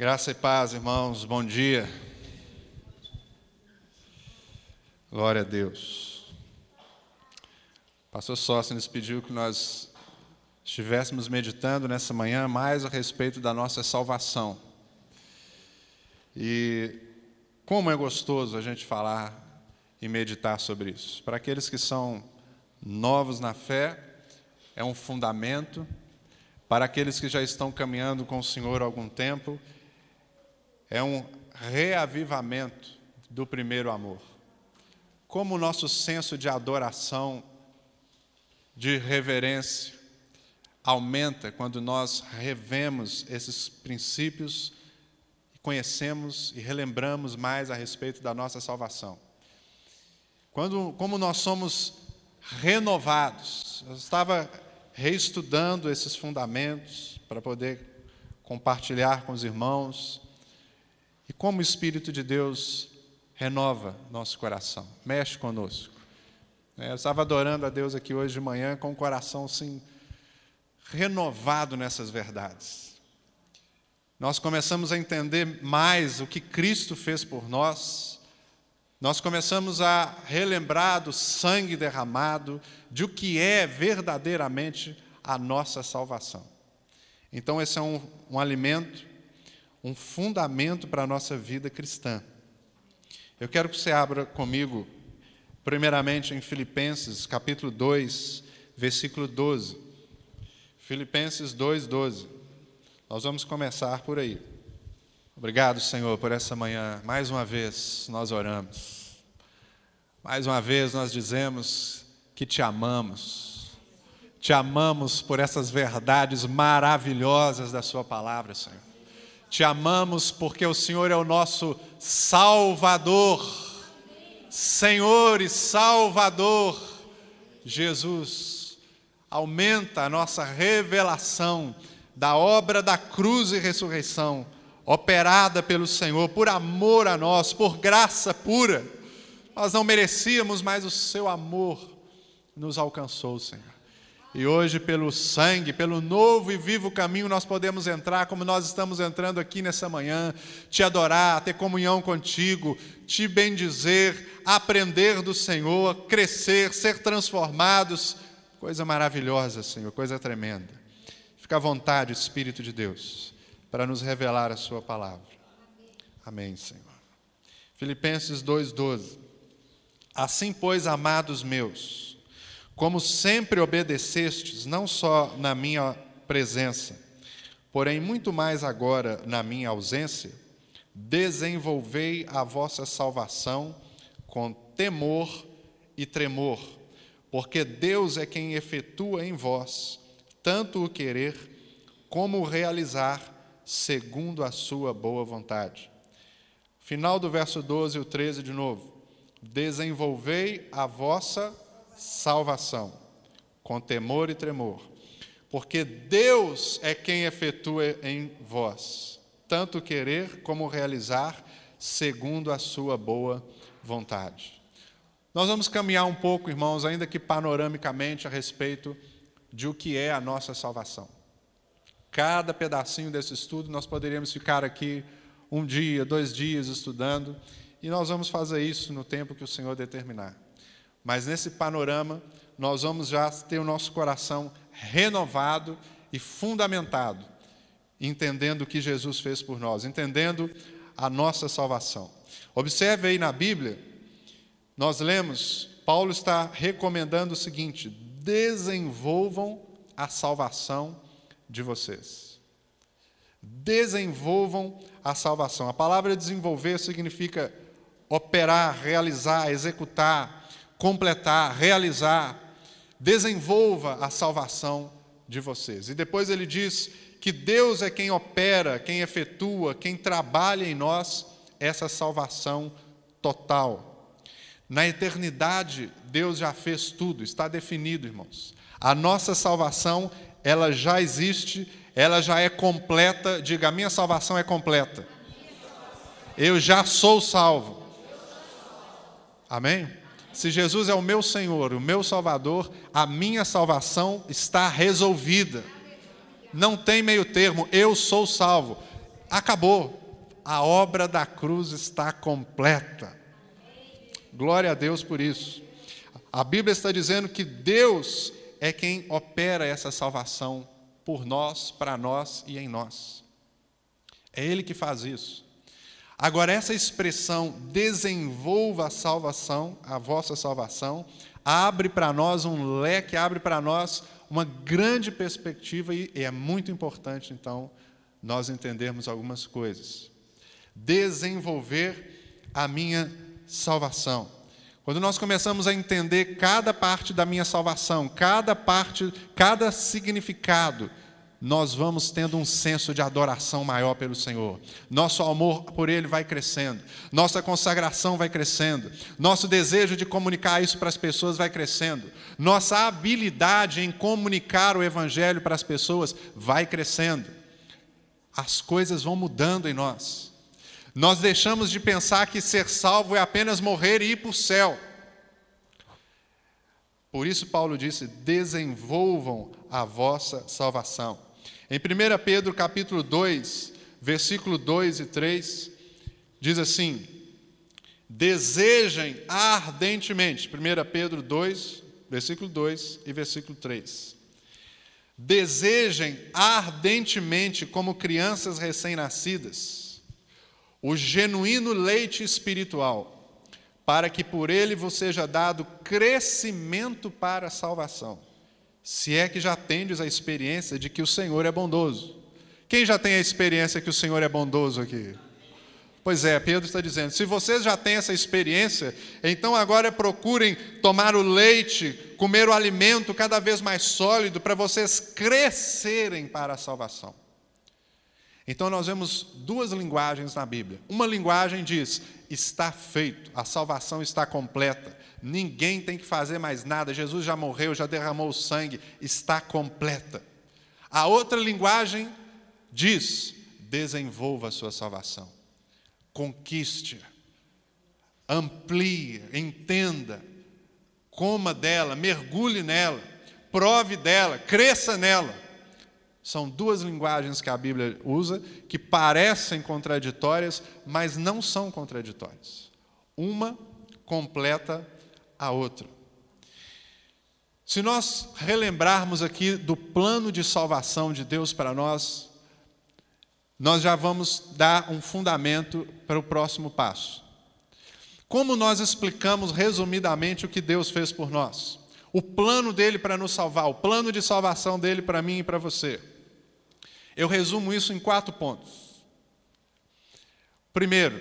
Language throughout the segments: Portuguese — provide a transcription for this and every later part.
Graça e paz, irmãos, bom dia. Glória a Deus. O pastor Sóstenes pediu que nós estivéssemos meditando nessa manhã mais a respeito da nossa salvação. E como é gostoso a gente falar e meditar sobre isso. Para aqueles que são novos na fé, é um fundamento. Para aqueles que já estão caminhando com o Senhor há algum tempo, é um reavivamento do primeiro amor. Como o nosso senso de adoração, de reverência, aumenta quando nós revemos esses princípios, conhecemos e relembramos mais a respeito da nossa salvação. Quando, como nós somos renovados, eu estava reestudando esses fundamentos para poder compartilhar com os irmãos como o Espírito de Deus renova nosso coração, mexe conosco. É, eu estava adorando a Deus aqui hoje de manhã com o coração assim, renovado nessas verdades. Nós começamos a entender mais o que Cristo fez por nós, nós começamos a relembrar do sangue derramado, de o que é verdadeiramente a nossa salvação. Então, esse é um, um alimento um fundamento para a nossa vida cristã. Eu quero que você abra comigo, primeiramente em Filipenses, capítulo 2, versículo 12. Filipenses 2, 12. Nós vamos começar por aí. Obrigado, Senhor, por essa manhã. Mais uma vez nós oramos. Mais uma vez nós dizemos que te amamos. Te amamos por essas verdades maravilhosas da Sua palavra, Senhor. Te amamos porque o Senhor é o nosso Salvador, Senhor e Salvador. Jesus, aumenta a nossa revelação da obra da cruz e ressurreição, operada pelo Senhor, por amor a nós, por graça pura. Nós não merecíamos, mas o seu amor nos alcançou, Senhor. E hoje, pelo sangue, pelo novo e vivo caminho, nós podemos entrar, como nós estamos entrando aqui nessa manhã, te adorar, ter comunhão contigo, te bendizer, aprender do Senhor, crescer, ser transformados. Coisa maravilhosa, Senhor, coisa tremenda. Fica à vontade, Espírito de Deus, para nos revelar a Sua palavra. Amém, Senhor. Filipenses 2,12. Assim, pois, amados meus, como sempre obedecestes, não só na minha presença, porém muito mais agora na minha ausência, desenvolvei a vossa salvação com temor e tremor, porque Deus é quem efetua em vós tanto o querer como o realizar, segundo a sua boa vontade. Final do verso 12 e o 13 de novo. Desenvolvei a vossa salvação, com temor e tremor, porque Deus é quem efetua em vós, tanto querer como realizar, segundo a sua boa vontade. Nós vamos caminhar um pouco, irmãos, ainda que panoramicamente, a respeito de o que é a nossa salvação. Cada pedacinho desse estudo nós poderíamos ficar aqui um dia, dois dias estudando, e nós vamos fazer isso no tempo que o Senhor determinar. Mas nesse panorama, nós vamos já ter o nosso coração renovado e fundamentado, entendendo o que Jesus fez por nós, entendendo a nossa salvação. Observe aí na Bíblia, nós lemos, Paulo está recomendando o seguinte: desenvolvam a salvação de vocês. Desenvolvam a salvação. A palavra desenvolver significa operar, realizar, executar, completar, realizar, desenvolva a salvação de vocês. E depois ele diz que Deus é quem opera, quem efetua, quem trabalha em nós essa salvação total. Na eternidade, Deus já fez tudo, está definido, irmãos. A nossa salvação, ela já existe, ela já é completa. Diga, a minha salvação é completa. Eu já sou salvo. Amém? Se Jesus é o meu Senhor, o meu Salvador, a minha salvação está resolvida. Não tem meio termo, eu sou salvo. acabou. A obra da cruz está completa. Glória a Deus por isso. A Bíblia está dizendo que Deus é quem opera essa salvação por nós, para nós e em nós. É Ele que faz isso. Agora, essa expressão desenvolva a salvação, a vossa salvação, abre para nós um leque, abre para nós uma grande perspectiva e é muito importante, então, nós entendermos algumas coisas. Desenvolver a minha salvação. Quando nós começamos a entender cada parte da minha salvação, cada parte, cada significado, nós vamos tendo um senso de adoração maior pelo Senhor. Nosso amor por Ele vai crescendo, nossa consagração vai crescendo, nosso desejo de comunicar isso para as pessoas vai crescendo, nossa habilidade em comunicar o Evangelho para as pessoas vai crescendo. As coisas vão mudando em nós. Nós deixamos de pensar que ser salvo é apenas morrer e ir para o céu. Por isso, Paulo disse: desenvolvam a vossa salvação. Em 1 Pedro capítulo 2, versículo 2 e 3, diz assim: desejem ardentemente. 1 Pedro 2, versículo 2 e versículo 3. Desejem ardentemente, como crianças recém-nascidas, o genuíno leite espiritual, para que por ele vos seja dado crescimento para a salvação, se é que já tendes a experiência de que o Senhor é bondoso. Quem já tem a experiência que o Senhor é bondoso aqui? Pois é, Pedro está dizendo: se vocês já têm essa experiência, então agora procurem tomar o leite, comer o alimento cada vez mais sólido, para vocês crescerem para a salvação. Então nós vemos duas linguagens na Bíblia. Uma linguagem diz: está feito, a salvação está completa, ninguém tem que fazer mais nada, Jesus já morreu, já derramou o sangue, está completa. A outra linguagem diz: desenvolva a sua salvação, conquiste, amplie, entenda, coma dela, mergulhe nela, prove dela, cresça nela. São duas linguagens que a Bíblia usa que parecem contraditórias, mas não são contraditórias. Uma completa a outra. Se nós relembrarmos aqui do plano de salvação de Deus para nós, nós já vamos dar um fundamento para o próximo passo. Como nós explicamos resumidamente o que Deus fez por nós? O plano dele para nos salvar, o plano de salvação dele para mim e para você. Eu resumo isso em quatro pontos. Primeiro,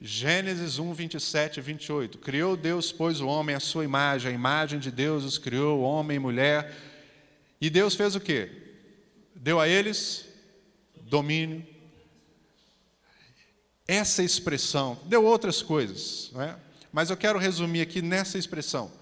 Gênesis 1, 27 e 28. Criou Deus, pois, o homem à sua imagem, a imagem de Deus os criou, homem e mulher. E Deus fez o quê? Deu a eles domínio. Essa expressão, deu outras coisas, não é? mas eu quero resumir aqui nessa expressão.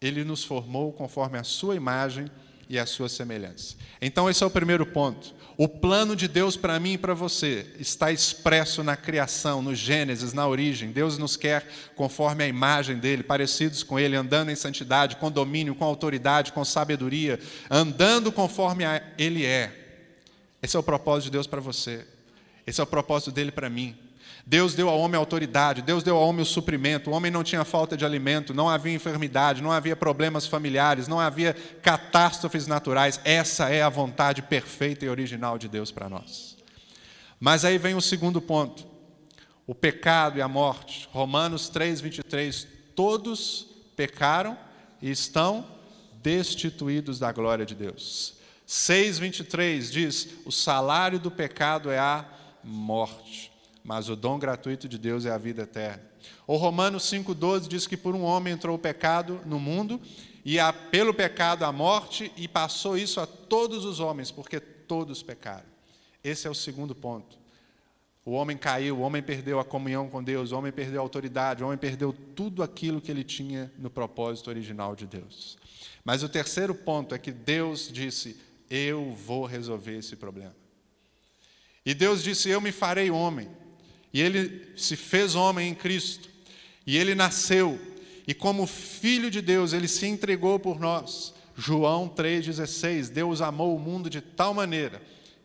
Ele nos formou conforme a sua imagem e a sua semelhança. Então, esse é o primeiro ponto. O plano de Deus para mim e para você está expresso na criação, no Gênesis, na origem. Deus nos quer conforme a imagem dele, parecidos com ele, andando em santidade, com domínio, com autoridade, com sabedoria, andando conforme ele é. Esse é o propósito de Deus para você. Esse é o propósito dele para mim. Deus deu ao homem autoridade, Deus deu ao homem o suprimento. O homem não tinha falta de alimento, não havia enfermidade, não havia problemas familiares, não havia catástrofes naturais. Essa é a vontade perfeita e original de Deus para nós. Mas aí vem o segundo ponto: o pecado e a morte. Romanos 3, 23. Todos pecaram e estão destituídos da glória de Deus. 6, 23 diz: o salário do pecado é a morte mas o dom gratuito de Deus é a vida eterna. O Romanos 5,12 diz que por um homem entrou o pecado no mundo, e a, pelo pecado a morte, e passou isso a todos os homens, porque todos pecaram. Esse é o segundo ponto. O homem caiu, o homem perdeu a comunhão com Deus, o homem perdeu a autoridade, o homem perdeu tudo aquilo que ele tinha no propósito original de Deus. Mas o terceiro ponto é que Deus disse: Eu vou resolver esse problema. E Deus disse: Eu me farei homem. E ele se fez homem em Cristo. E ele nasceu. E como filho de Deus, ele se entregou por nós. João 3,16: Deus amou o mundo de tal maneira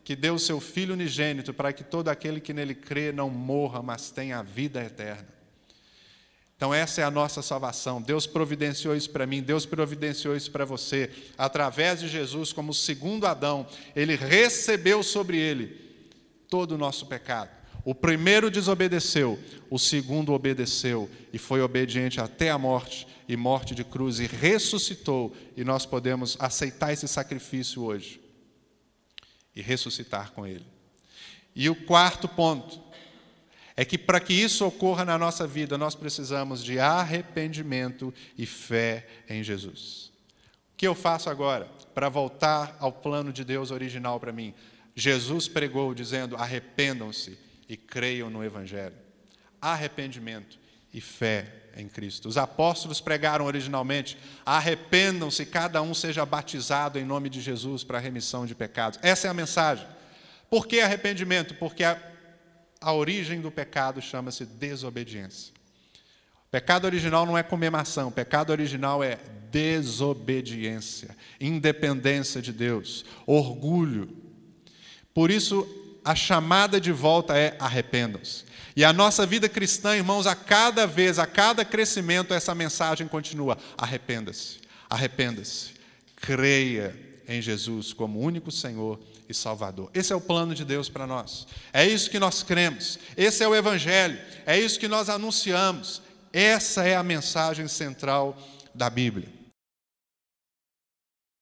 que deu seu Filho unigênito para que todo aquele que nele crê não morra, mas tenha a vida eterna. Então, essa é a nossa salvação. Deus providenciou isso para mim, Deus providenciou isso para você. Através de Jesus, como segundo Adão, ele recebeu sobre ele todo o nosso pecado. O primeiro desobedeceu, o segundo obedeceu e foi obediente até a morte e morte de cruz e ressuscitou, e nós podemos aceitar esse sacrifício hoje e ressuscitar com ele. E o quarto ponto é que para que isso ocorra na nossa vida, nós precisamos de arrependimento e fé em Jesus. O que eu faço agora para voltar ao plano de Deus original para mim? Jesus pregou dizendo: arrependam-se e creiam no Evangelho. Arrependimento e fé em Cristo. Os apóstolos pregaram originalmente: arrependam-se, cada um seja batizado em nome de Jesus para a remissão de pecados. Essa é a mensagem. Por que arrependimento? Porque a, a origem do pecado chama-se desobediência. O pecado original não é comer maçã, o pecado original é desobediência, independência de Deus, orgulho. Por isso, a chamada de volta é arrependam-se. E a nossa vida cristã, irmãos, a cada vez, a cada crescimento, essa mensagem continua: arrependa-se, arrependa-se, creia em Jesus como único Senhor e Salvador. Esse é o plano de Deus para nós. É isso que nós cremos. Esse é o Evangelho. É isso que nós anunciamos. Essa é a mensagem central da Bíblia.